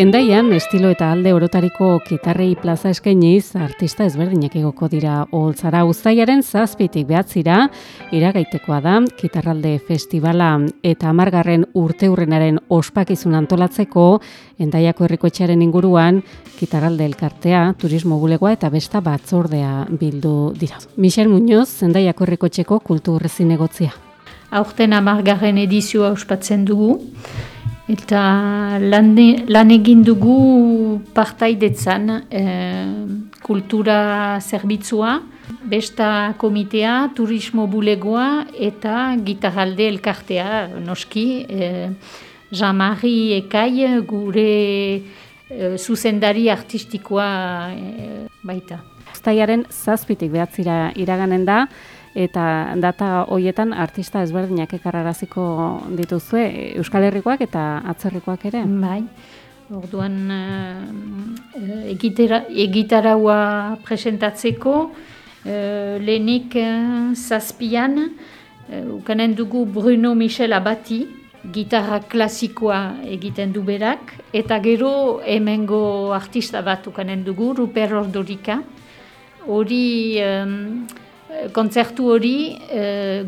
Endaian, estilo eta alde orotariko kitarrei plaza eskainiz, artista ezberdinak egoko dira holtzara uztaiaren zazpitik behatzira, iragaitekoa da, kitarralde festivala eta amargarren urte hurrenaren ospakizun antolatzeko, endaiako errikoetxearen inguruan, kitarralde elkartea, turismo bulegoa eta besta batzordea bildu dira. Michel Muñoz, endaiako errikoetxeko kulturrezin egotzia. Aurten amargarren edizioa ospatzen dugu, Eta lan, lan egin dugu partaidetzan e, kultura zerbitzua, besta komitea, turismo bulegoa eta gitarralde elkartea, noski, e, Jean-Marie Ekai gure e, zuzendari artistikoa e, baita. Ztaiaren zazpitik behatzira iraganen da, eta data hoietan artista ezberdinak ekarraraziko dituzue Euskal Herrikoak eta atzerrikoak ere. Bai. Orduan egitera, egitaraua presentatzeko uh, lehenik uh, zazpian uh, ukanen dugu Bruno Michel Abati gitarra klasikoa egiten du berak eta gero hemengo artista bat ukanen dugu Ruper Ordorika hori kontzertu hori e,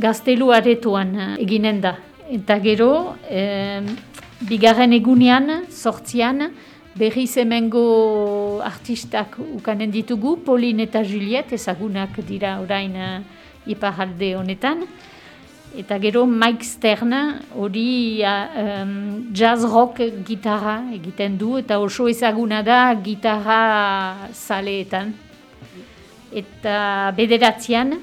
gaztelu aretoan eh, eginen da. Eta gero, e, bigarren egunean, sortzian, berri zemengo artistak ukanen ditugu, Pauline eta Juliet, ezagunak dira orain uh, iparalde honetan. Eta gero Mike Stern hori um, jazz rock gitarra egiten du, eta oso ezaguna da gitarra zaleetan eta bederatzean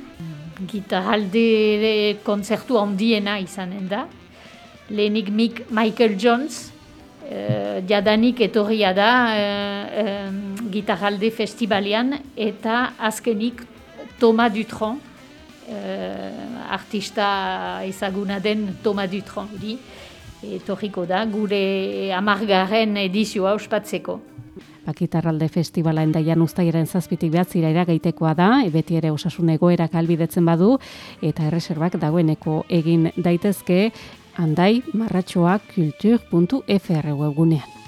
gitaralde konzertu handiena izanen da. Lehenik Michael Jones, uh, jadanik etorria da uh, um, gitaralde festivalean, eta azkenik Thomas Dutron, uh, artista ezaguna den Thomas Dutron, di, etorriko da, gure amargarren edizioa ospatzeko. Bakitarralde festivala endaian ustaiaren zazpitik behatzira iragaitekoa da, beti ere osasun egoerak albidetzen badu, eta erreserbak dagoeneko egin daitezke, handai marratxoak kultur.fr webgunean.